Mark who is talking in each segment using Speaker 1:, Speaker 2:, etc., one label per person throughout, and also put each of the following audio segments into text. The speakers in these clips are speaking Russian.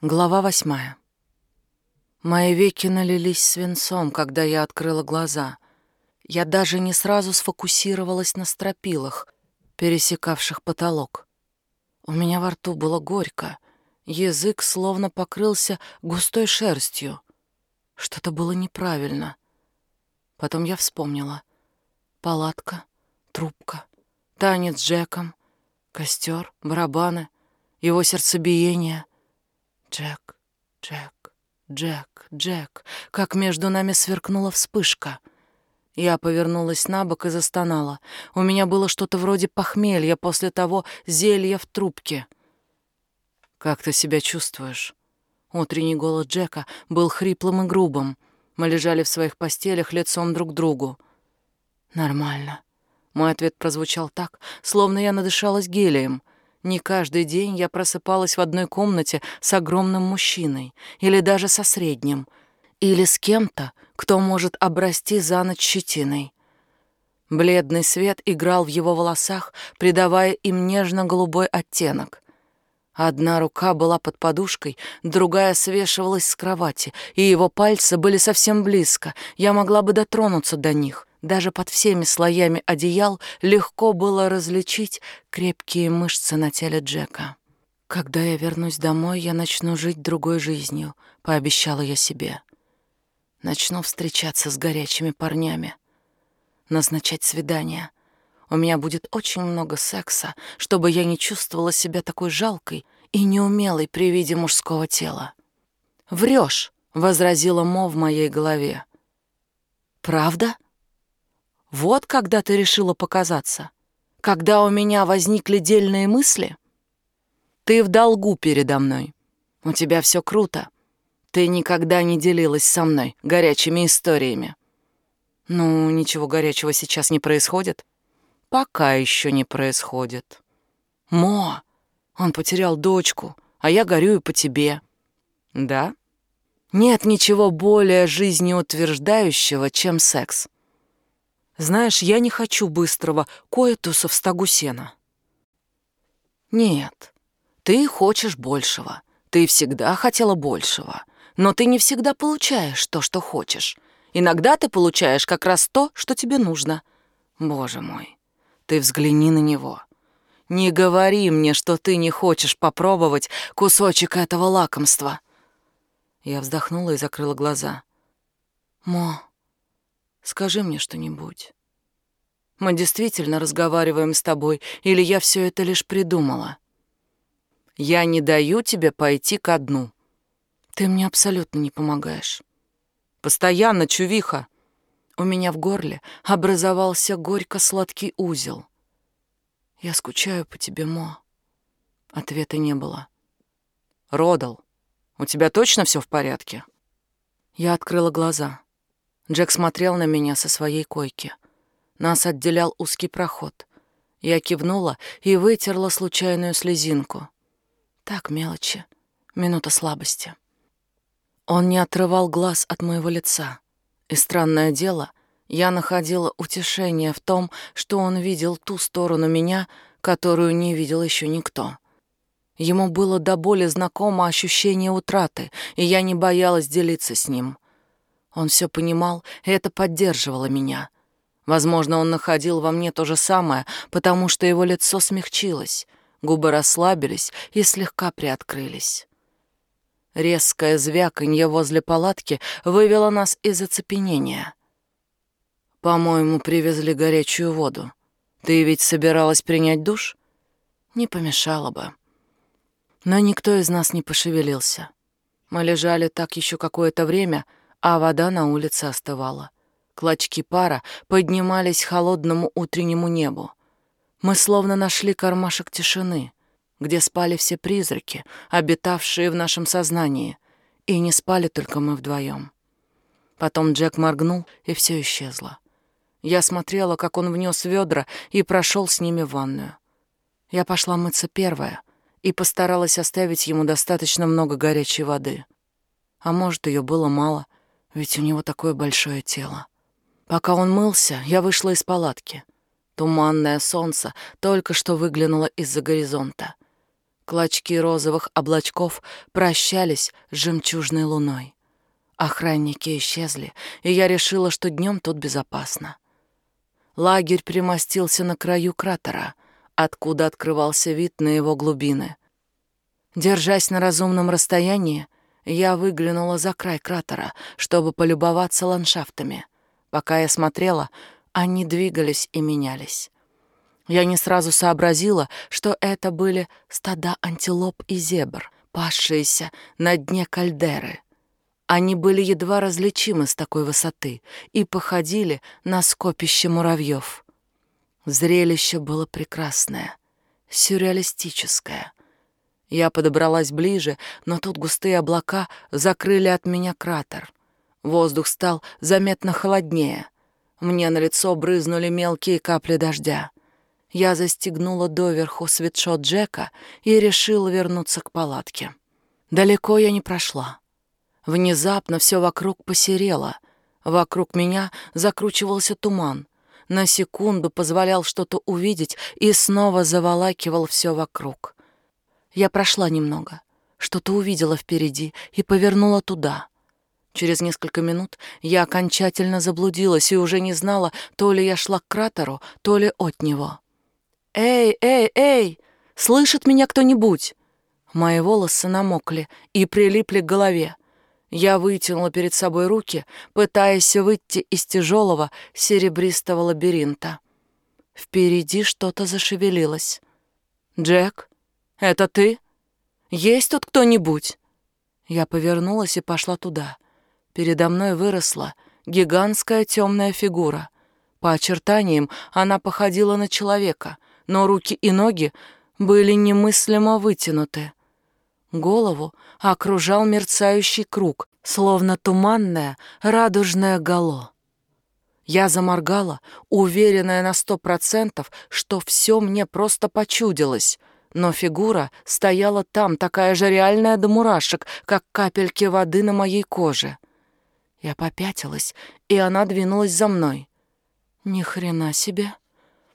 Speaker 1: Глава восьмая. Мои веки налились свинцом, когда я открыла глаза. Я даже не сразу сфокусировалась на стропилах, пересекавших потолок. У меня во рту было горько, язык словно покрылся густой шерстью. Что-то было неправильно. Потом я вспомнила. Палатка, трубка, танец с Джеком, костер, барабаны, его сердцебиение — Джек, Джек, Джек, Джек, как между нами сверкнула вспышка. Я повернулась на бок и застонала. У меня было что-то вроде похмелья после того зелья в трубке. «Как ты себя чувствуешь?» Утренний голос Джека был хриплым и грубым. Мы лежали в своих постелях лицом друг к другу. «Нормально». Мой ответ прозвучал так, словно я надышалась гелием — не каждый день я просыпалась в одной комнате с огромным мужчиной, или даже со средним, или с кем-то, кто может обрасти за ночь щетиной. Бледный свет играл в его волосах, придавая им нежно-голубой оттенок. Одна рука была под подушкой, другая свешивалась с кровати, и его пальцы были совсем близко, я могла бы дотронуться до них. Даже под всеми слоями одеял легко было различить крепкие мышцы на теле Джека. «Когда я вернусь домой, я начну жить другой жизнью», — пообещала я себе. Начну встречаться с горячими парнями, назначать свидания. У меня будет очень много секса, чтобы я не чувствовала себя такой жалкой и неумелой при виде мужского тела. «Врешь», — возразила Мо в моей голове. «Правда?» Вот когда ты решила показаться? Когда у меня возникли дельные мысли? Ты в долгу передо мной. У тебя все круто. Ты никогда не делилась со мной горячими историями. Ну, ничего горячего сейчас не происходит. Пока еще не происходит. Мо, он потерял дочку, а я горюю по тебе. Да? Нет ничего более жизнеутверждающего, чем секс. Знаешь, я не хочу быстрого коэтуса в стогу сена. Нет, ты хочешь большего. Ты всегда хотела большего. Но ты не всегда получаешь то, что хочешь. Иногда ты получаешь как раз то, что тебе нужно. Боже мой, ты взгляни на него. Не говори мне, что ты не хочешь попробовать кусочек этого лакомства. Я вздохнула и закрыла глаза. Мо, Скажи мне что-нибудь. Мы действительно разговариваем с тобой, или я все это лишь придумала? Я не даю тебе пойти ко дну. Ты мне абсолютно не помогаешь. Постоянно, чувиха. У меня в горле образовался горько-сладкий узел. Я скучаю по тебе, Мо. Ответа не было. Родал, у тебя точно все в порядке? Я открыла глаза. Джек смотрел на меня со своей койки. Нас отделял узкий проход. Я кивнула и вытерла случайную слезинку. Так мелочи. Минута слабости. Он не отрывал глаз от моего лица. И странное дело, я находила утешение в том, что он видел ту сторону меня, которую не видел еще никто. Ему было до боли знакомо ощущение утраты, и я не боялась делиться с ним — он все понимал, и это поддерживало меня. Возможно, он находил во мне то же самое, потому что его лицо смягчилось, губы расслабились и слегка приоткрылись. Резкое звяканье возле палатки вывело нас из оцепенения. «По-моему, привезли горячую воду. Ты ведь собиралась принять душ?» «Не помешало бы». Но никто из нас не пошевелился. Мы лежали так еще какое-то время — а вода на улице остывала. Клочки пара поднимались к холодному утреннему небу. Мы словно нашли кармашек тишины, где спали все призраки, обитавшие в нашем сознании, и не спали только мы вдвоем. Потом Джек моргнул, и все исчезло. Я смотрела, как он внес ведра и прошел с ними в ванную. Я пошла мыться первая и постаралась оставить ему достаточно много горячей воды. А может, ее было мало — ведь у него такое большое тело. Пока он мылся, я вышла из палатки. Туманное солнце только что выглянуло из-за горизонта. Клочки розовых облачков прощались с жемчужной луной. Охранники исчезли, и я решила, что днем тут безопасно. Лагерь примостился на краю кратера, откуда открывался вид на его глубины. Держась на разумном расстоянии, я выглянула за край кратера, чтобы полюбоваться ландшафтами. Пока я смотрела, они двигались и менялись. Я не сразу сообразила, что это были стада антилоп и зебр, пасшиеся на дне кальдеры. Они были едва различимы с такой высоты и походили на скопище муравьев. Зрелище было прекрасное, сюрреалистическое. Я подобралась ближе, но тут густые облака закрыли от меня кратер. Воздух стал заметно холоднее. Мне на лицо брызнули мелкие капли дождя. Я застегнула доверху свитшот Джека и решила вернуться к палатке. Далеко я не прошла. Внезапно все вокруг посерело. Вокруг меня закручивался туман. На секунду позволял что-то увидеть и снова заволакивал все вокруг. Я прошла немного, что-то увидела впереди и повернула туда. Через несколько минут я окончательно заблудилась и уже не знала, то ли я шла к кратеру, то ли от него. «Эй, эй, эй! Слышит меня кто-нибудь?» Мои волосы намокли и прилипли к голове. Я вытянула перед собой руки, пытаясь выйти из тяжелого серебристого лабиринта. Впереди что-то зашевелилось. «Джек, это ты? Есть тут кто-нибудь?» Я повернулась и пошла туда. Передо мной выросла гигантская темная фигура. По очертаниям она походила на человека — но руки и ноги были немыслимо вытянуты. Голову окружал мерцающий круг, словно туманное радужное гало. Я заморгала, уверенная на сто процентов, что все мне просто почудилось, но фигура стояла там, такая же реальная до мурашек, как капельки воды на моей коже. Я попятилась, и она двинулась за мной. Ни хрена себе!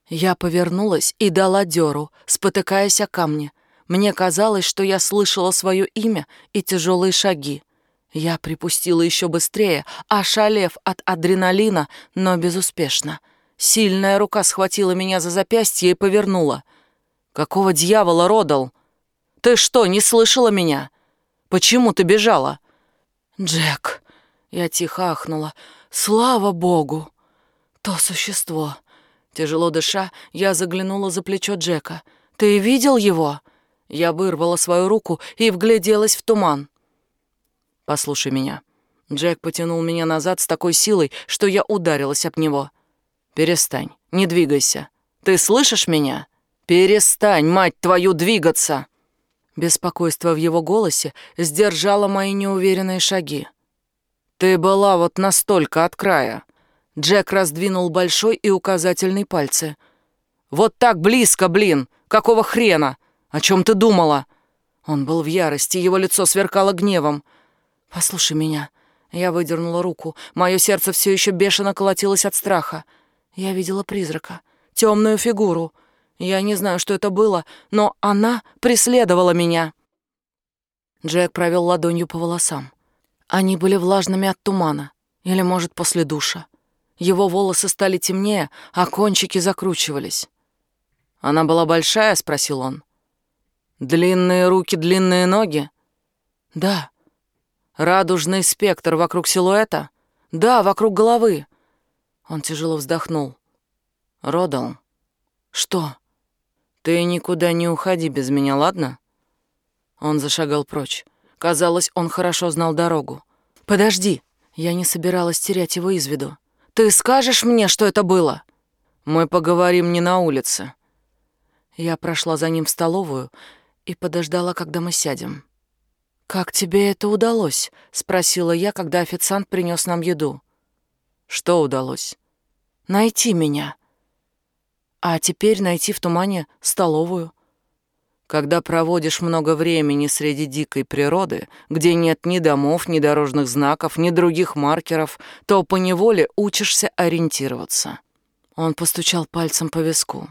Speaker 1: Я повернулась и дала дёру, спотыкаясь о камни. Мне казалось, что я слышала свое имя и тяжелые шаги. Я припустила еще быстрее, ошалев от адреналина, но безуспешно. Сильная рука схватила меня за запястье и повернула. «Какого дьявола, Родал? Ты что, не слышала меня? Почему ты бежала?» «Джек!» — я тихо ахнула. «Слава богу! То существо!» Тяжело дыша, я заглянула за плечо Джека. «Ты видел его?» Я вырвала свою руку и вгляделась в туман. «Послушай меня». Джек потянул меня назад с такой силой, что я ударилась об него. «Перестань, не двигайся. Ты слышишь меня? Перестань, мать твою, двигаться!» Беспокойство в его голосе сдержало мои неуверенные шаги. «Ты была вот настолько от края. Джек раздвинул большой и указательный пальцы. «Вот так близко, блин! Какого хрена? О чем ты думала?» Он был в ярости, его лицо сверкало гневом. «Послушай меня». Я выдернула руку. Мое сердце все еще бешено колотилось от страха. Я видела призрака, темную фигуру. Я не знаю, что это было, но она преследовала меня. Джек провел ладонью по волосам. Они были влажными от тумана. Или, может, после душа. Его волосы стали темнее, а кончики закручивались. «Она была большая?» — спросил он. «Длинные руки, длинные ноги?» «Да». «Радужный спектр вокруг силуэта?» «Да, вокруг головы». Он тяжело вздохнул. «Родал». «Что?» «Ты никуда не уходи без меня, ладно?» Он зашагал прочь. Казалось, он хорошо знал дорогу. «Подожди!» Я не собиралась терять его из виду. Ты скажешь мне, что это было? Мы поговорим не на улице. Я прошла за ним в столовую и подождала, когда мы сядем. Как тебе это удалось? спросила я, когда официант принес нам еду. Что удалось? Найти меня. А теперь найти в тумане столовую. Когда проводишь много времени среди дикой природы, где нет ни домов, ни дорожных знаков, ни других маркеров, то поневоле учишься ориентироваться. Он постучал пальцем по виску.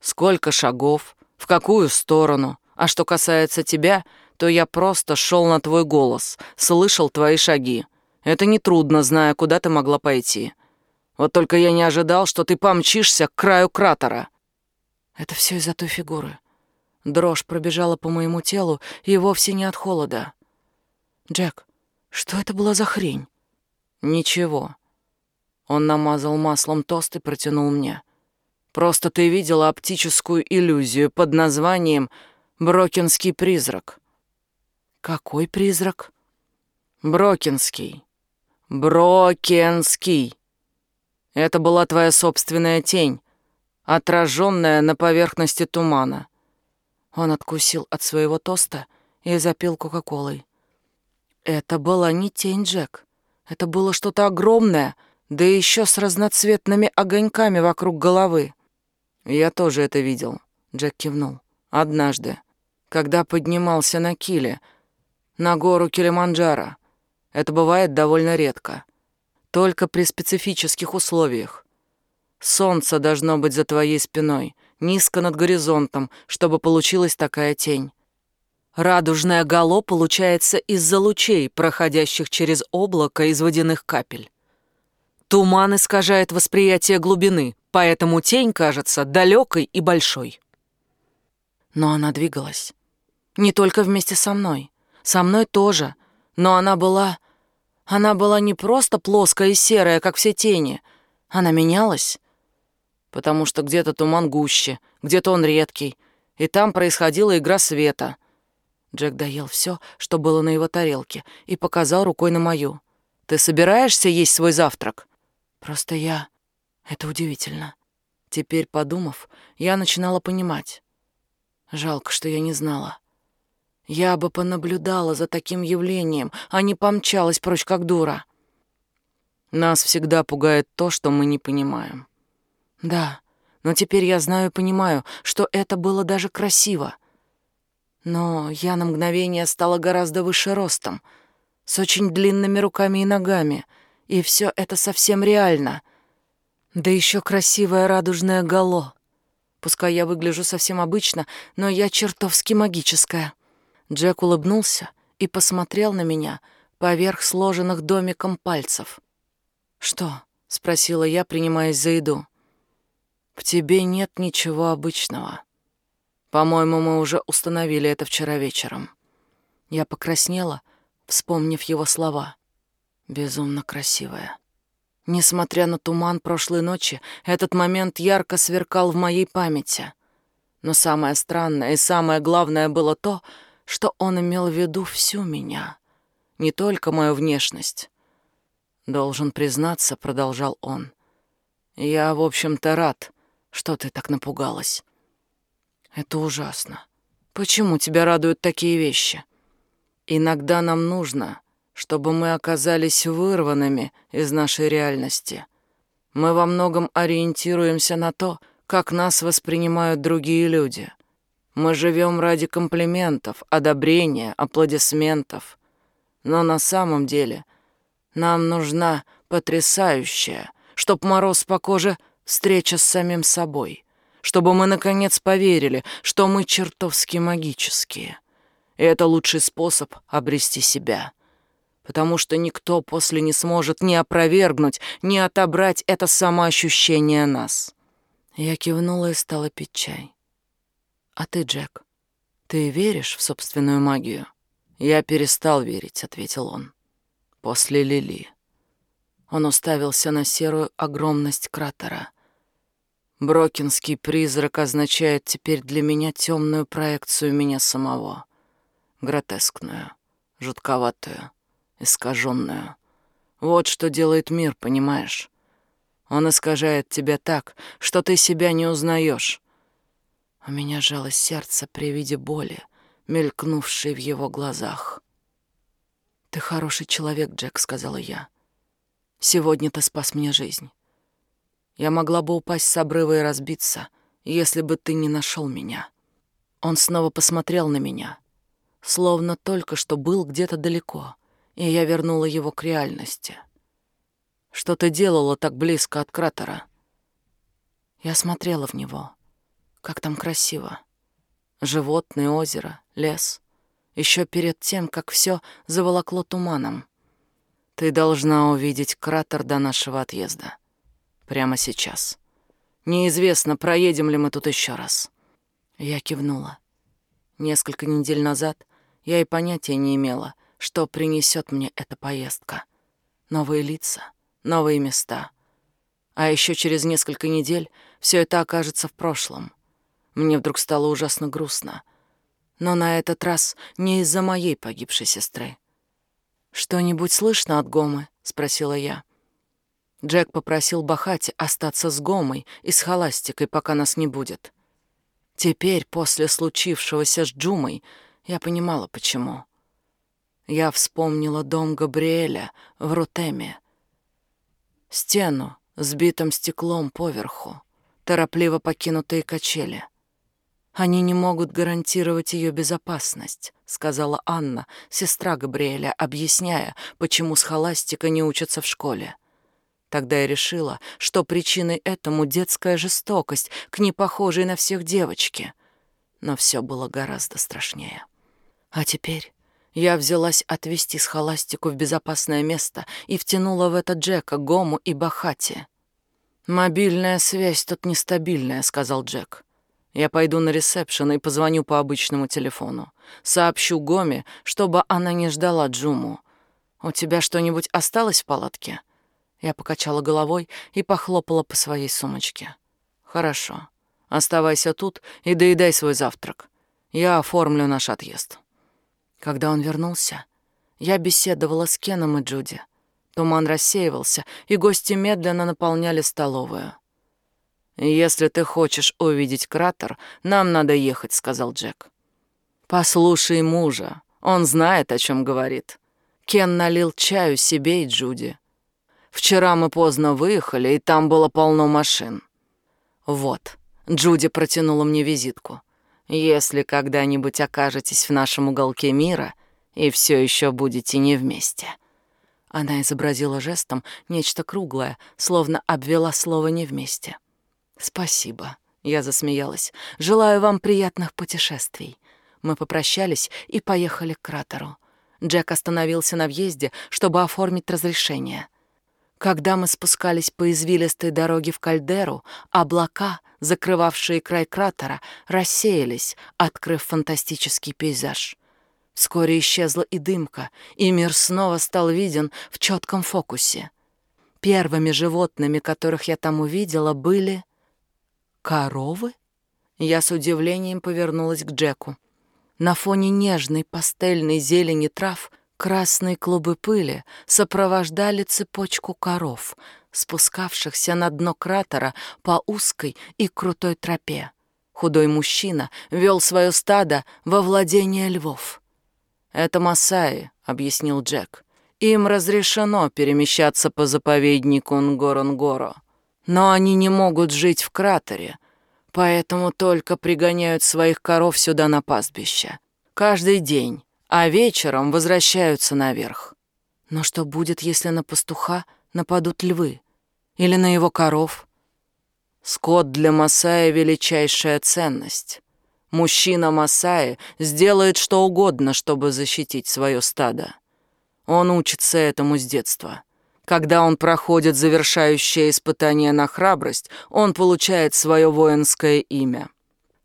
Speaker 1: Сколько шагов? В какую сторону? А что касается тебя, то я просто шел на твой голос, слышал твои шаги. Это нетрудно, зная, куда ты могла пойти. Вот только я не ожидал, что ты помчишься к краю кратера. Это все из-за той фигуры. Дрожь пробежала по моему телу и вовсе не от холода. Джек, что это была за хрень? Ничего. Он намазал маслом тост и протянул мне. Просто ты видела оптическую иллюзию под названием «Брокинский призрак». Какой призрак? Брокинский. Брокенский. Это была твоя собственная тень, отраженная на поверхности тумана. Он откусил от своего тоста и запил кока-колой. Это была не тень, Джек. Это было что-то огромное, да еще с разноцветными огоньками вокруг головы. Я тоже это видел, Джек кивнул. Однажды, когда поднимался на Киле, на гору Килиманджаро. Это бывает довольно редко. Только при специфических условиях. Солнце должно быть за твоей спиной, низко над горизонтом, чтобы получилась такая тень. Радужное гало получается из-за лучей, проходящих через облако из водяных капель. Туман искажает восприятие глубины, поэтому тень кажется далекой и большой. Но она двигалась. Не только вместе со мной. Со мной тоже. Но она была... Она была не просто плоская и серая, как все тени. Она менялась потому что где-то туман гуще, где-то он редкий, и там происходила игра света. Джек доел все, что было на его тарелке, и показал рукой на мою. «Ты собираешься есть свой завтрак?» «Просто я...» Это удивительно. Теперь, подумав, я начинала понимать. Жалко, что я не знала. Я бы понаблюдала за таким явлением, а не помчалась прочь как дура. Нас всегда пугает то, что мы не понимаем. Да, но теперь я знаю и понимаю, что это было даже красиво. Но я на мгновение стала гораздо выше ростом, с очень длинными руками и ногами, и все это совсем реально. Да еще красивое радужное гало. Пускай я выгляжу совсем обычно, но я чертовски магическая. Джек улыбнулся и посмотрел на меня поверх сложенных домиком пальцев. «Что?» — спросила я, принимаясь за еду. В тебе нет ничего обычного. По-моему, мы уже установили это вчера вечером. Я покраснела, вспомнив его слова. Безумно красивая. Несмотря на туман прошлой ночи, этот момент ярко сверкал в моей памяти. Но самое странное и самое главное было то, что он имел в виду всю меня, не только мою внешность. «Должен признаться», — продолжал он, — «я, в общем-то, рад, что ты так напугалась? Это ужасно. Почему тебя радуют такие вещи? Иногда нам нужно, чтобы мы оказались вырванными из нашей реальности. Мы во многом ориентируемся на то, как нас воспринимают другие люди. Мы живем ради комплиментов, одобрения, аплодисментов. Но на самом деле нам нужна потрясающая, чтоб мороз по коже встреча с самим собой, чтобы мы, наконец, поверили, что мы чертовски магические. И это лучший способ обрести себя, потому что никто после не сможет ни опровергнуть, ни отобрать это самоощущение нас. Я кивнула и стала пить чай. «А ты, Джек, ты веришь в собственную магию?» «Я перестал верить», — ответил он. «После Лили». Он уставился на серую огромность кратера. Брокинский призрак означает теперь для меня темную проекцию меня самого. Гротескную, жутковатую, искаженную. Вот что делает мир, понимаешь? Он искажает тебя так, что ты себя не узнаешь. У меня жалось сердце при виде боли, мелькнувшей в его глазах. «Ты хороший человек, Джек», — сказала я. Сегодня ты спас мне жизнь. Я могла бы упасть с обрыва и разбиться, если бы ты не нашел меня. Он снова посмотрел на меня, словно только что был где-то далеко, и я вернула его к реальности. Что ты делала так близко от кратера? Я смотрела в него. Как там красиво. Животные, озеро, лес. Еще перед тем, как все заволокло туманом. Ты должна увидеть кратер до нашего отъезда. Прямо сейчас. Неизвестно, проедем ли мы тут еще раз. Я кивнула. Несколько недель назад я и понятия не имела, что принесет мне эта поездка. Новые лица, новые места. А еще через несколько недель все это окажется в прошлом. Мне вдруг стало ужасно грустно. Но на этот раз не из-за моей погибшей сестры. «Что-нибудь слышно от Гомы?» — спросила я. Джек попросил Бахати остаться с Гомой и с Холастикой, пока нас не будет. Теперь, после случившегося с Джумой, я понимала, почему. Я вспомнила дом Габриэля в Рутеме. Стену с битым стеклом поверху, торопливо покинутые качели. Они не могут гарантировать ее безопасность, сказала Анна, сестра Габриэля, объясняя, почему с холастика не учатся в школе. Тогда я решила, что причиной этому детская жестокость к непохожей на всех девочке. Но все было гораздо страшнее. А теперь я взялась отвезти схоластику в безопасное место и втянула в это Джека, Гому и Бахати. «Мобильная связь тут нестабильная», — сказал Джек. «Я пойду на ресепшн и позвоню по обычному телефону. Сообщу Гоме, чтобы она не ждала Джуму. У тебя что-нибудь осталось в палатке?» Я покачала головой и похлопала по своей сумочке. «Хорошо. Оставайся тут и доедай свой завтрак. Я оформлю наш отъезд». Когда он вернулся, я беседовала с Кеном и Джуди. Туман рассеивался, и гости медленно наполняли столовую. «Если ты хочешь увидеть кратер, нам надо ехать», — сказал Джек. «Послушай мужа, он знает, о чем говорит». Кен налил чаю себе и Джуди. Вчера мы поздно выехали, и там было полно машин. Вот, Джуди протянула мне визитку. Если когда-нибудь окажетесь в нашем уголке мира и все еще будете не вместе. Она изобразила жестом нечто круглое, словно обвела слово «не вместе». «Спасибо», — я засмеялась. «Желаю вам приятных путешествий». Мы попрощались и поехали к кратеру. Джек остановился на въезде, чтобы оформить разрешение. Когда мы спускались по извилистой дороге в кальдеру, облака, закрывавшие край кратера, рассеялись, открыв фантастический пейзаж. Вскоре исчезла и дымка, и мир снова стал виден в четком фокусе. Первыми животными, которых я там увидела, были... коровы? Я с удивлением повернулась к Джеку. На фоне нежной пастельной зелени трав — Красные клубы пыли сопровождали цепочку коров, спускавшихся на дно кратера по узкой и крутой тропе. Худой мужчина вел свое стадо во владение львов. «Это Масаи», — объяснил Джек. «Им разрешено перемещаться по заповеднику Нгоронгоро, но они не могут жить в кратере, поэтому только пригоняют своих коров сюда на пастбище. Каждый день а вечером возвращаются наверх. Но что будет, если на пастуха нападут львы? Или на его коров? Скот для Масая — величайшая ценность. Мужчина Масаи сделает что угодно, чтобы защитить свое стадо. Он учится этому с детства. Когда он проходит завершающее испытание на храбрость, он получает свое воинское имя.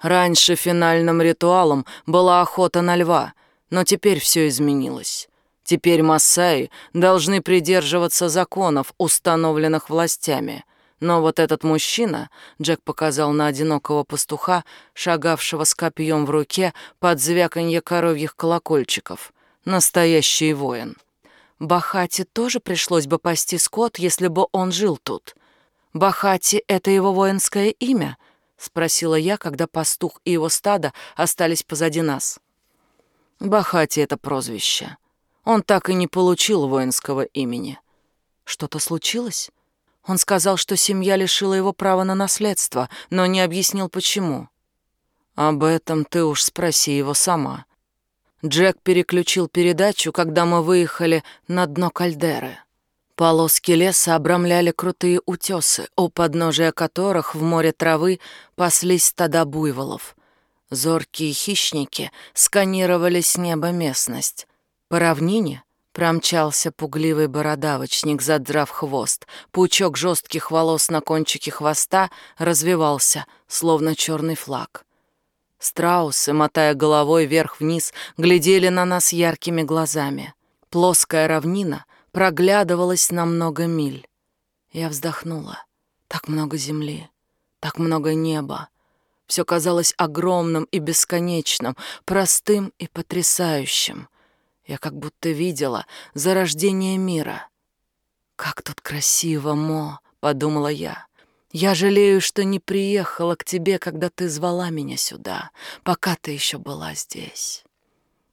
Speaker 1: Раньше финальным ритуалом была охота на льва — но теперь все изменилось. Теперь Масаи должны придерживаться законов, установленных властями. Но вот этот мужчина, Джек показал на одинокого пастуха, шагавшего с копьем в руке под звяканье коровьих колокольчиков. Настоящий воин. Бахати тоже пришлось бы пасти скот, если бы он жил тут. Бахати — это его воинское имя? — спросила я, когда пастух и его стадо остались позади нас. Бахати — это прозвище. Он так и не получил воинского имени. Что-то случилось? Он сказал, что семья лишила его права на наследство, но не объяснил, почему. Об этом ты уж спроси его сама. Джек переключил передачу, когда мы выехали на дно кальдеры. Полоски леса обрамляли крутые утесы, у подножия которых в море травы паслись стада буйволов. Зоркие хищники сканировали с неба местность. По равнине промчался пугливый бородавочник, задрав хвост. Пучок жестких волос на кончике хвоста развивался, словно черный флаг. Страусы, мотая головой вверх-вниз, глядели на нас яркими глазами. Плоская равнина проглядывалась на много миль. Я вздохнула. Так много земли, так много неба. Все казалось огромным и бесконечным, простым и потрясающим. Я как будто видела зарождение мира. «Как тут красиво, Мо!» — подумала я. «Я жалею, что не приехала к тебе, когда ты звала меня сюда, пока ты еще была здесь».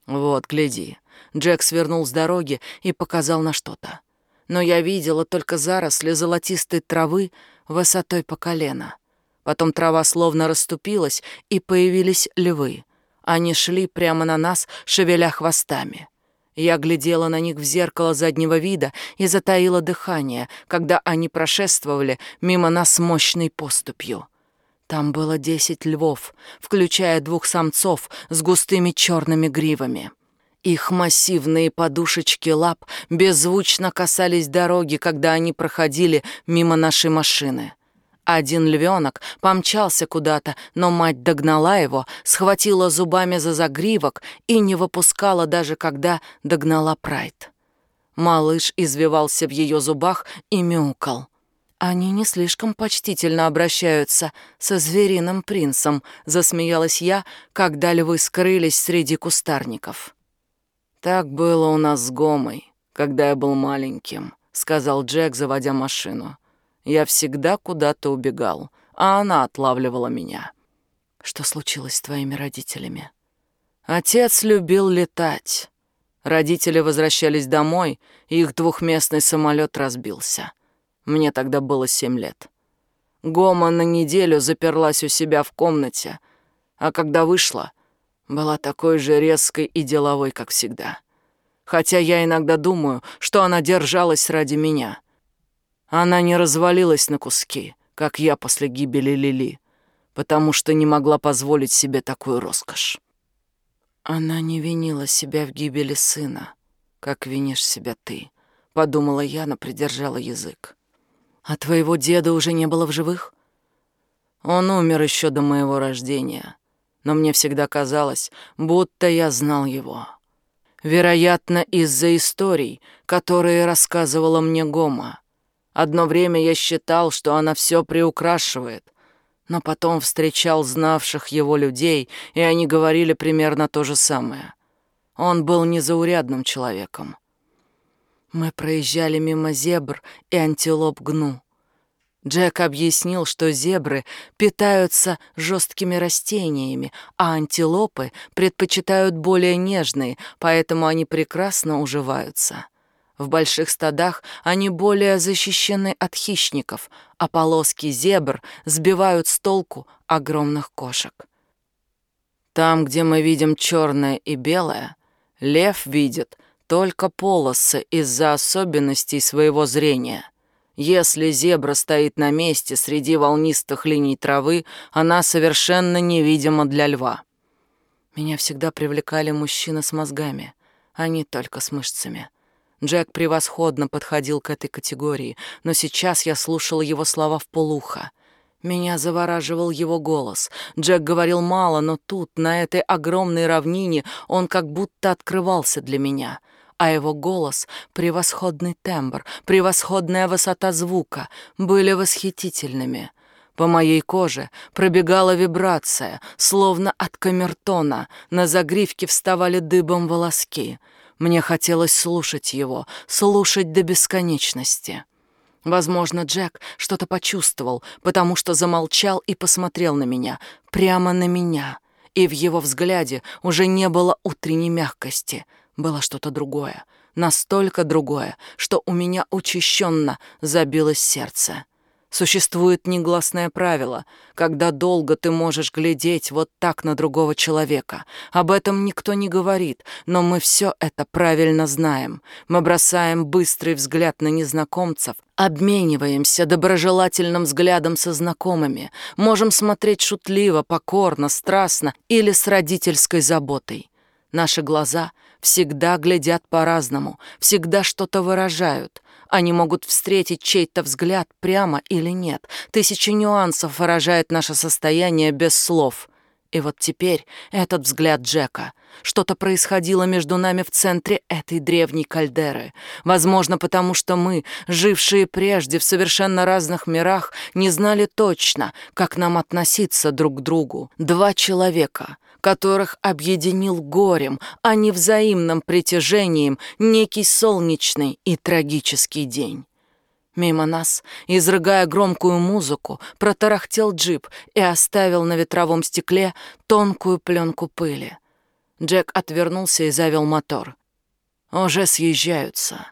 Speaker 1: «Вот, гляди». Джек свернул с дороги и показал на что-то. Но я видела только заросли золотистой травы высотой по колено — Потом трава словно расступилась, и появились львы. Они шли прямо на нас, шевеля хвостами. Я глядела на них в зеркало заднего вида и затаила дыхание, когда они прошествовали мимо нас мощной поступью. Там было десять львов, включая двух самцов с густыми черными гривами. Их массивные подушечки лап беззвучно касались дороги, когда они проходили мимо нашей машины. Один львенок помчался куда-то, но мать догнала его, схватила зубами за загривок и не выпускала даже когда догнала Прайд. Малыш извивался в ее зубах и мяукал. «Они не слишком почтительно обращаются со звериным принцем», засмеялась я, когда львы скрылись среди кустарников. «Так было у нас с Гомой, когда я был маленьким», сказал Джек, заводя машину. Я всегда куда-то убегал, а она отлавливала меня. Что случилось с твоими родителями? Отец любил летать. Родители возвращались домой, и их двухместный самолет разбился. Мне тогда было семь лет. Гома на неделю заперлась у себя в комнате, а когда вышла, была такой же резкой и деловой, как всегда. Хотя я иногда думаю, что она держалась ради меня. Она не развалилась на куски, как я после гибели Лили, потому что не могла позволить себе такую роскошь. Она не винила себя в гибели сына, как винишь себя ты, подумала я, но придержала язык. А твоего деда уже не было в живых? Он умер еще до моего рождения, но мне всегда казалось, будто я знал его. Вероятно, из-за историй, которые рассказывала мне Гома. Одно время я считал, что она все приукрашивает, но потом встречал знавших его людей, и они говорили примерно то же самое. Он был незаурядным человеком. Мы проезжали мимо зебр и антилоп гну. Джек объяснил, что зебры питаются жесткими растениями, а антилопы предпочитают более нежные, поэтому они прекрасно уживаются. В больших стадах они более защищены от хищников, а полоски зебр сбивают с толку огромных кошек. Там, где мы видим черное и белое, лев видит только полосы из-за особенностей своего зрения. Если зебра стоит на месте среди волнистых линий травы, она совершенно невидима для льва. Меня всегда привлекали мужчины с мозгами, а не только с мышцами. Джек превосходно подходил к этой категории, но сейчас я слушала его слова в полухо. Меня завораживал его голос. Джек говорил мало, но тут, на этой огромной равнине, он как будто открывался для меня. А его голос, превосходный тембр, превосходная высота звука были восхитительными. По моей коже пробегала вибрация, словно от камертона, на загривке вставали дыбом волоски — мне хотелось слушать его, слушать до бесконечности. Возможно, Джек что-то почувствовал, потому что замолчал и посмотрел на меня, прямо на меня. И в его взгляде уже не было утренней мягкости, было что-то другое, настолько другое, что у меня учащенно забилось сердце. Существует негласное правило, когда долго ты можешь глядеть вот так на другого человека. Об этом никто не говорит, но мы все это правильно знаем. Мы бросаем быстрый взгляд на незнакомцев, обмениваемся доброжелательным взглядом со знакомыми, можем смотреть шутливо, покорно, страстно или с родительской заботой. Наши глаза всегда глядят по-разному, всегда что-то выражают. Они могут встретить чей-то взгляд прямо или нет. Тысячи нюансов выражает наше состояние без слов. И вот теперь этот взгляд Джека. Что-то происходило между нами в центре этой древней кальдеры. Возможно, потому что мы, жившие прежде в совершенно разных мирах, не знали точно, как нам относиться друг к другу. Два человека, которых объединил горем, а не взаимным притяжением некий солнечный и трагический день. Мимо нас, изрыгая громкую музыку, протарахтел джип и оставил на ветровом стекле тонкую пленку пыли. Джек отвернулся и завел мотор. «Уже съезжаются.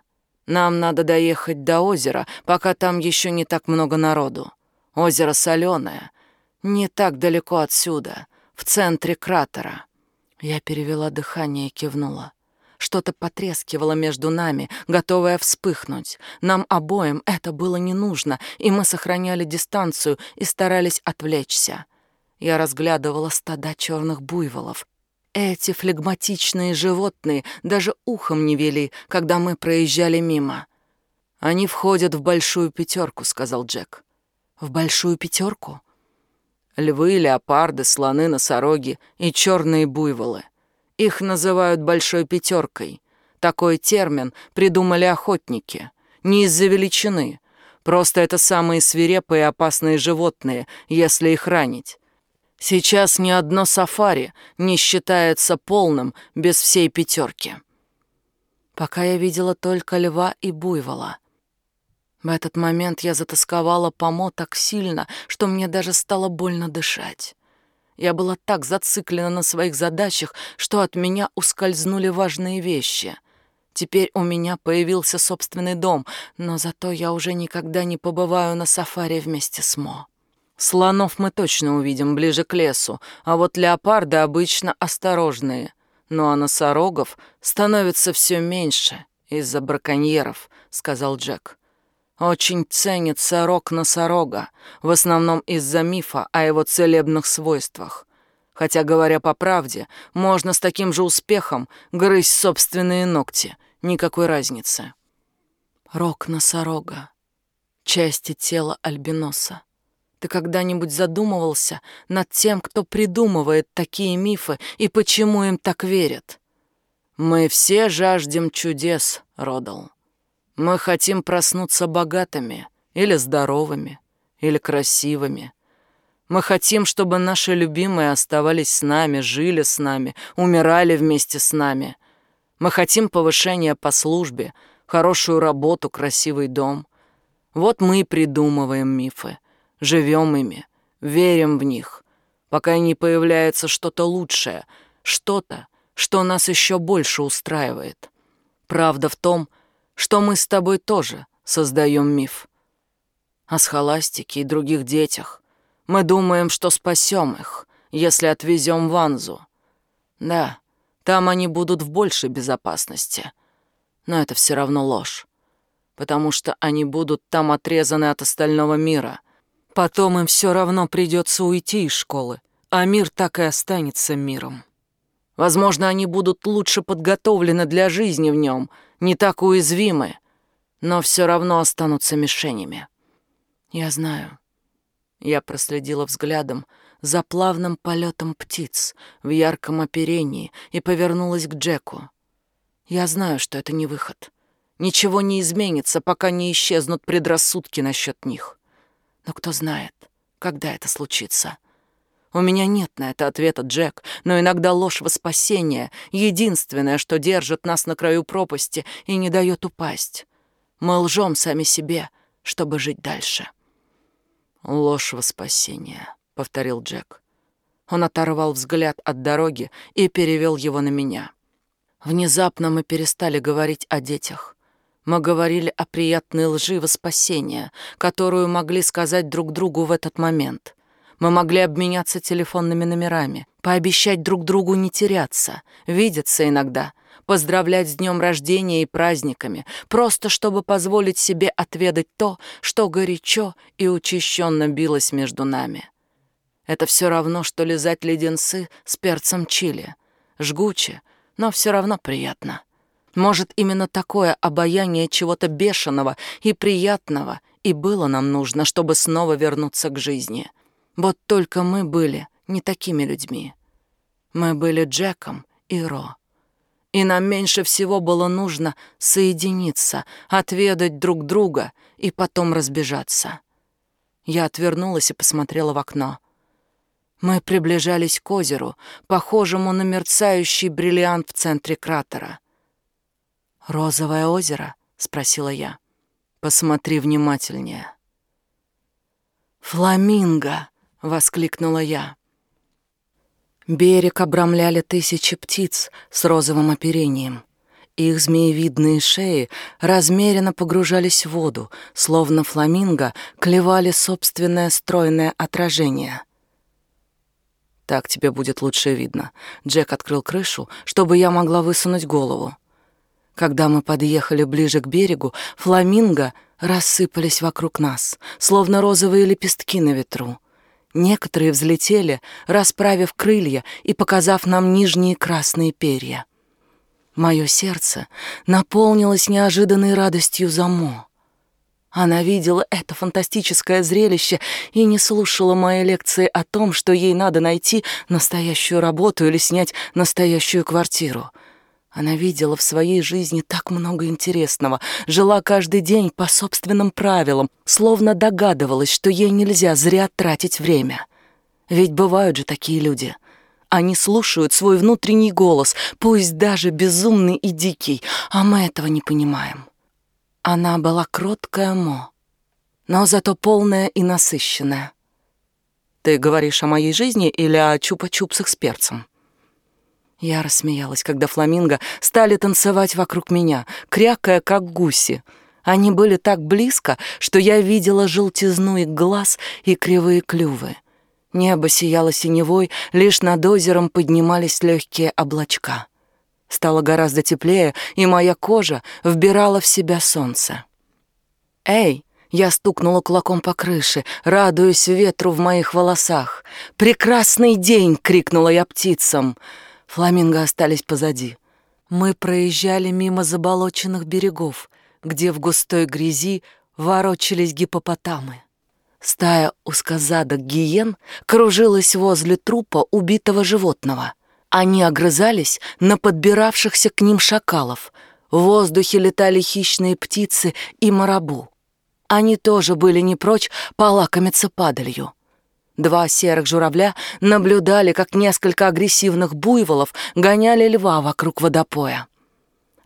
Speaker 1: Нам надо доехать до озера, пока там еще не так много народу. Озеро соленое, не так далеко отсюда в центре кратера. Я перевела дыхание и кивнула. Что-то потрескивало между нами, готовое вспыхнуть. Нам обоим это было не нужно, и мы сохраняли дистанцию и старались отвлечься. Я разглядывала стада черных буйволов. Эти флегматичные животные даже ухом не вели, когда мы проезжали мимо. «Они входят в большую пятерку», — сказал Джек. «В большую пятерку? Львы, леопарды, слоны, носороги и черные буйволы. Их называют «большой пятеркой». Такой термин придумали охотники. Не из-за величины. Просто это самые свирепые и опасные животные, если их ранить. Сейчас ни одно сафари не считается полным без всей пятерки. Пока я видела только льва и буйвола. В этот момент я затасковала по Мо так сильно, что мне даже стало больно дышать. Я была так зациклена на своих задачах, что от меня ускользнули важные вещи. Теперь у меня появился собственный дом, но зато я уже никогда не побываю на сафари вместе с Мо. Слонов мы точно увидим ближе к лесу, а вот леопарды обычно осторожные. Ну а носорогов становится все меньше из-за браконьеров, сказал Джек очень ценит сорок-носорога, в основном из-за мифа о его целебных свойствах. Хотя, говоря по правде, можно с таким же успехом грызть собственные ногти. Никакой разницы. Рог носорога. Части тела альбиноса. Ты когда-нибудь задумывался над тем, кто придумывает такие мифы и почему им так верят? Мы все жаждем чудес, Родал. Мы хотим проснуться богатыми или здоровыми, или красивыми. Мы хотим, чтобы наши любимые оставались с нами, жили с нами, умирали вместе с нами. Мы хотим повышения по службе, хорошую работу, красивый дом. Вот мы и придумываем мифы, живем ими, верим в них, пока не появляется что-то лучшее, что-то, что нас еще больше устраивает. Правда в том, что что мы с тобой тоже создаем миф. О схоластике и других детях. Мы думаем, что спасем их, если отвезем в Анзу. Да, там они будут в большей безопасности. Но это все равно ложь. Потому что они будут там отрезаны от остального мира. Потом им все равно придется уйти из школы, а мир так и останется миром. Возможно, они будут лучше подготовлены для жизни в нем, не так уязвимы, но все равно останутся мишенями. Я знаю. Я проследила взглядом за плавным полетом птиц в ярком оперении и повернулась к Джеку. Я знаю, что это не выход. Ничего не изменится, пока не исчезнут предрассудки насчет них. Но кто знает, когда это случится. У меня нет на это ответа, Джек, но иногда ложь во спасение — единственное, что держит нас на краю пропасти и не дает упасть. Мы лжем сами себе, чтобы жить дальше. «Ложь во спасение», — повторил Джек. Он оторвал взгляд от дороги и перевел его на меня. Внезапно мы перестали говорить о детях. Мы говорили о приятной лжи во спасение, которую могли сказать друг другу в этот момент. Мы могли обменяться телефонными номерами, пообещать друг другу не теряться, видеться иногда, поздравлять с днем рождения и праздниками, просто чтобы позволить себе отведать то, что горячо и учащенно билось между нами. Это все равно, что лизать леденцы с перцем чили. Жгуче, но все равно приятно. Может, именно такое обаяние чего-то бешеного и приятного и было нам нужно, чтобы снова вернуться к жизни. Вот только мы были не такими людьми. Мы были Джеком и Ро. И нам меньше всего было нужно соединиться, отведать друг друга и потом разбежаться. Я отвернулась и посмотрела в окно. Мы приближались к озеру, похожему на мерцающий бриллиант в центре кратера. «Розовое озеро?» — спросила я. «Посмотри внимательнее». «Фламинго!» — воскликнула я. Берег обрамляли тысячи птиц с розовым оперением. Их змеевидные шеи размеренно погружались в воду, словно фламинго клевали собственное стройное отражение. «Так тебе будет лучше видно». Джек открыл крышу, чтобы я могла высунуть голову. Когда мы подъехали ближе к берегу, фламинго рассыпались вокруг нас, словно розовые лепестки на ветру. Некоторые взлетели, расправив крылья и показав нам нижние красные перья. Мое сердце наполнилось неожиданной радостью за Мо. Она видела это фантастическое зрелище и не слушала мои лекции о том, что ей надо найти настоящую работу или снять настоящую квартиру — она видела в своей жизни так много интересного, жила каждый день по собственным правилам, словно догадывалась, что ей нельзя зря тратить время. Ведь бывают же такие люди. Они слушают свой внутренний голос, пусть даже безумный и дикий, а мы этого не понимаем. Она была кроткая Мо, но зато полная и насыщенная. Ты говоришь о моей жизни или о чупа-чупсах с перцем? Я рассмеялась, когда фламинго стали танцевать вокруг меня, крякая, как гуси. Они были так близко, что я видела желтизну их глаз и кривые клювы. Небо сияло синевой, лишь над озером поднимались легкие облачка. Стало гораздо теплее, и моя кожа вбирала в себя солнце. «Эй!» Я стукнула кулаком по крыше, радуясь ветру в моих волосах. «Прекрасный день!» — крикнула я птицам. Фламинго остались позади. Мы проезжали мимо заболоченных берегов, где в густой грязи ворочались гипопотамы. Стая узкозадок гиен кружилась возле трупа убитого животного. Они огрызались на подбиравшихся к ним шакалов. В воздухе летали хищные птицы и марабу. Они тоже были не прочь полакомиться падалью. Два серых журавля наблюдали, как несколько агрессивных буйволов гоняли льва вокруг водопоя.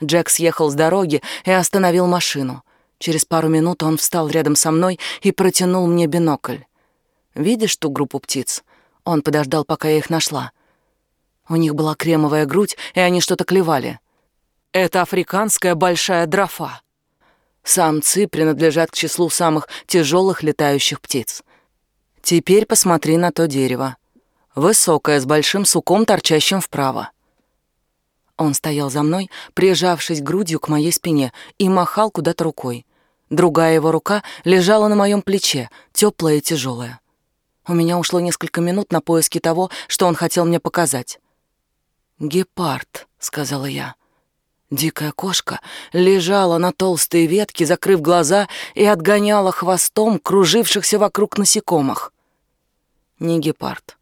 Speaker 1: Джек съехал с дороги и остановил машину. Через пару минут он встал рядом со мной и протянул мне бинокль. «Видишь ту группу птиц?» Он подождал, пока я их нашла. У них была кремовая грудь, и они что-то клевали. «Это африканская большая дрофа». Самцы принадлежат к числу самых тяжелых летающих птиц. Теперь посмотри на то дерево. Высокое, с большим суком, торчащим вправо. Он стоял за мной, прижавшись грудью к моей спине, и махал куда-то рукой. Другая его рука лежала на моем плече, теплая и тяжелая. У меня ушло несколько минут на поиски того, что он хотел мне показать. «Гепард», — сказала я. Дикая кошка лежала на толстой ветке, закрыв глаза, и отгоняла хвостом кружившихся вокруг насекомых. Не гепард.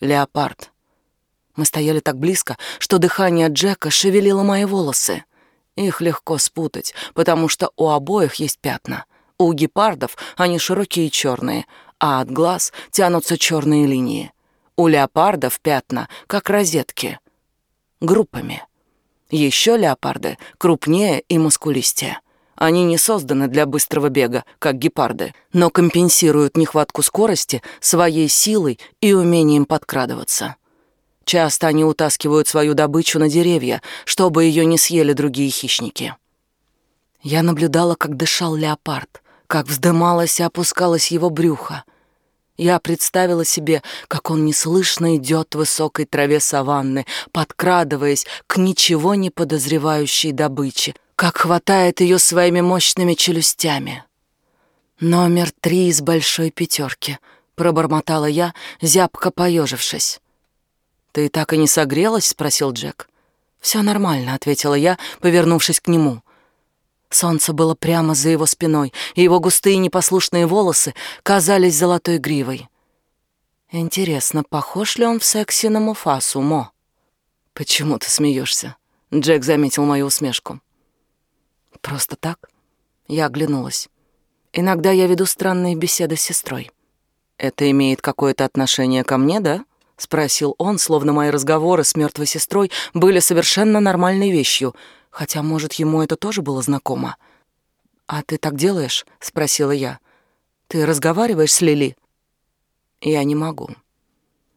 Speaker 1: Леопард. Мы стояли так близко, что дыхание Джека шевелило мои волосы. Их легко спутать, потому что у обоих есть пятна. У гепардов они широкие и черные, а от глаз тянутся черные линии. У леопардов пятна, как розетки. Группами. Еще леопарды крупнее и мускулистее. Они не созданы для быстрого бега, как гепарды, но компенсируют нехватку скорости своей силой и умением подкрадываться. Часто они утаскивают свою добычу на деревья, чтобы ее не съели другие хищники. Я наблюдала, как дышал леопард, как вздымалось и опускалось его брюхо. Я представила себе, как он неслышно идет в высокой траве саванны, подкрадываясь к ничего не подозревающей добыче, как хватает ее своими мощными челюстями. «Номер три из большой пятерки», — пробормотала я, зябко поежившись. «Ты так и не согрелась?» — спросил Джек. «Все нормально», — ответила я, повернувшись к нему. Солнце было прямо за его спиной, и его густые непослушные волосы казались золотой гривой. Интересно, похож ли он в сексе на Муфасу, Мо? Почему ты смеешься? Джек заметил мою усмешку. Просто так? Я оглянулась. Иногда я веду странные беседы с сестрой. Это имеет какое-то отношение ко мне, да? спросил он, словно мои разговоры с мертвой сестрой были совершенно нормальной вещью, хотя, может, ему это тоже было знакомо. «А ты так делаешь?» — спросила я. «Ты разговариваешь с Лили?» «Я не могу».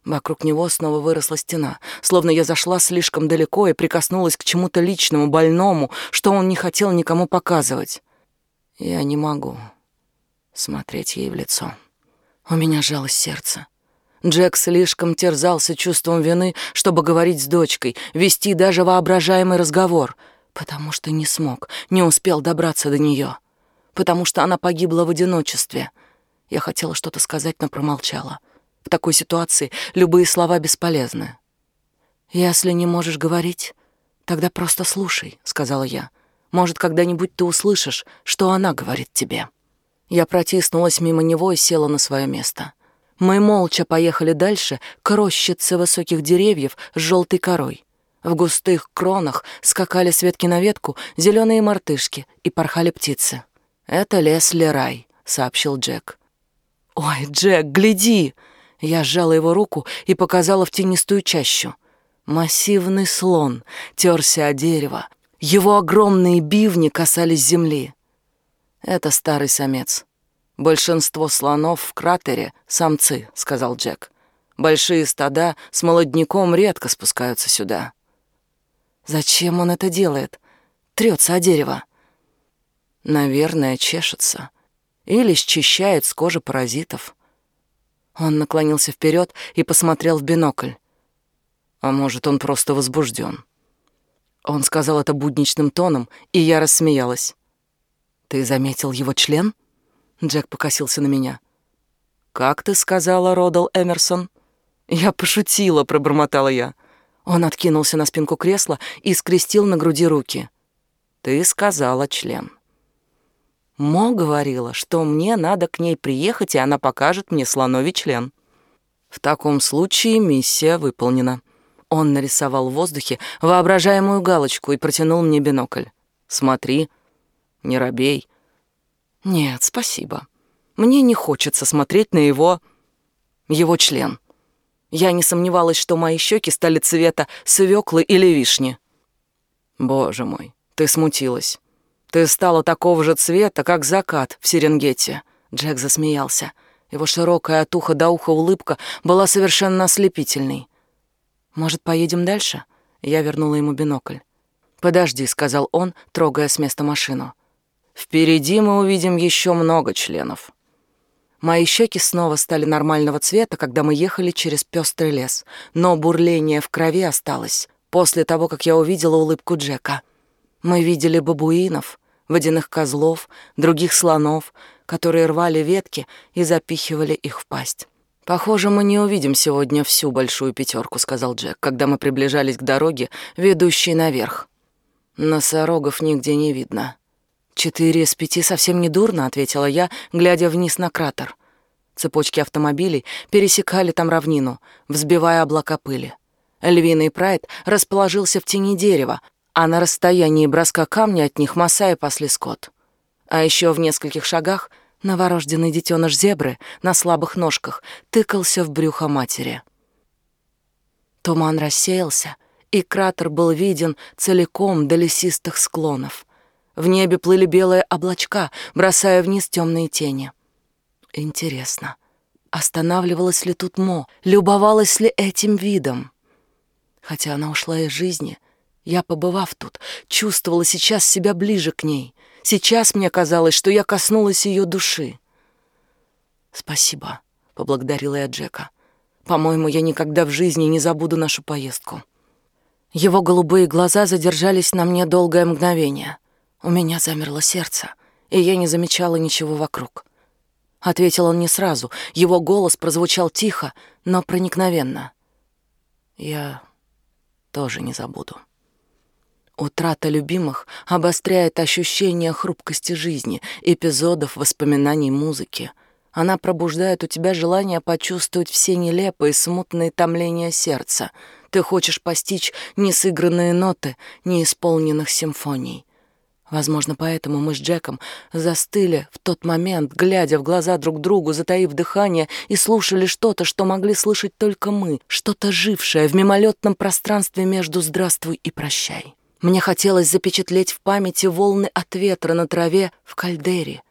Speaker 1: Вокруг него снова выросла стена, словно я зашла слишком далеко и прикоснулась к чему-то личному, больному, что он не хотел никому показывать. Я не могу смотреть ей в лицо. У меня жалось сердце. Джек слишком терзался чувством вины, чтобы говорить с дочкой, вести даже воображаемый разговор — Потому что не смог, не успел добраться до нее. Потому что она погибла в одиночестве. Я хотела что-то сказать, но промолчала. В такой ситуации любые слова бесполезны. «Если не можешь говорить, тогда просто слушай», — сказала я. «Может, когда-нибудь ты услышишь, что она говорит тебе». Я протиснулась мимо него и села на свое место. Мы молча поехали дальше к рощице высоких деревьев с желтой корой. В густых кронах скакали с ветки на ветку зеленые мартышки и порхали птицы. «Это лес Лерай», — сообщил Джек. «Ой, Джек, гляди!» Я сжала его руку и показала в тенистую чащу. Массивный слон терся о дерево. Его огромные бивни касались земли. «Это старый самец. Большинство слонов в кратере — самцы», — сказал Джек. «Большие стада с молодняком редко спускаются сюда». Зачем он это делает? Трется о дерево. Наверное, чешется. Или счищает с кожи паразитов. Он наклонился вперед и посмотрел в бинокль. А может, он просто возбужден. Он сказал это будничным тоном, и я рассмеялась. «Ты заметил его член?» Джек покосился на меня. «Как ты сказала, Родал Эмерсон?» «Я пошутила», — пробормотала я. Он откинулся на спинку кресла и скрестил на груди руки. «Ты сказала член». Мо говорила, что мне надо к ней приехать, и она покажет мне слоновий член. В таком случае миссия выполнена. Он нарисовал в воздухе воображаемую галочку и протянул мне бинокль. «Смотри, не робей». «Нет, спасибо. Мне не хочется смотреть на его... его член». Я не сомневалась, что мои щеки стали цвета свеклы или вишни. Боже мой, ты смутилась. Ты стала такого же цвета, как закат в Серенгете. Джек засмеялся. Его широкая от уха до уха улыбка была совершенно ослепительной. «Может, поедем дальше?» Я вернула ему бинокль. «Подожди», — сказал он, трогая с места машину. «Впереди мы увидим еще много членов». Мои щеки снова стали нормального цвета, когда мы ехали через пестрый лес, но бурление в крови осталось после того, как я увидела улыбку Джека. Мы видели бабуинов, водяных козлов, других слонов, которые рвали ветки и запихивали их в пасть. «Похоже, мы не увидим сегодня всю большую пятерку», — сказал Джек, когда мы приближались к дороге, ведущей наверх. Носорогов нигде не видно. «Четыре из пяти совсем не дурно», — ответила я, глядя вниз на кратер. Цепочки автомобилей пересекали там равнину, взбивая облака пыли. Львиный прайд расположился в тени дерева, а на расстоянии броска камня от них Масаи пасли скот. А еще в нескольких шагах новорожденный детеныш зебры на слабых ножках тыкался в брюхо матери. Туман рассеялся, и кратер был виден целиком до лесистых склонов. В небе плыли белые облачка, бросая вниз темные тени. Интересно, останавливалась ли тут Мо, любовалась ли этим видом? Хотя она ушла из жизни, я, побывав тут, чувствовала сейчас себя ближе к ней. Сейчас мне казалось, что я коснулась ее души. «Спасибо», — поблагодарила я Джека. «По-моему, я никогда в жизни не забуду нашу поездку». Его голубые глаза задержались на мне долгое мгновение. У меня замерло сердце, и я не замечала ничего вокруг. Ответил он не сразу. Его голос прозвучал тихо, но проникновенно. Я тоже не забуду. Утрата любимых обостряет ощущение хрупкости жизни, эпизодов, воспоминаний, музыки. Она пробуждает у тебя желание почувствовать все нелепые, смутные томления сердца. Ты хочешь постичь несыгранные ноты неисполненных симфоний. Возможно, поэтому мы с Джеком застыли в тот момент, глядя в глаза друг другу, затаив дыхание, и слушали что-то, что могли слышать только мы, что-то жившее в мимолетном пространстве между «здравствуй» и «прощай». Мне хотелось запечатлеть в памяти волны от ветра на траве в кальдере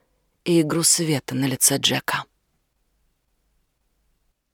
Speaker 1: и игру света на лице Джека.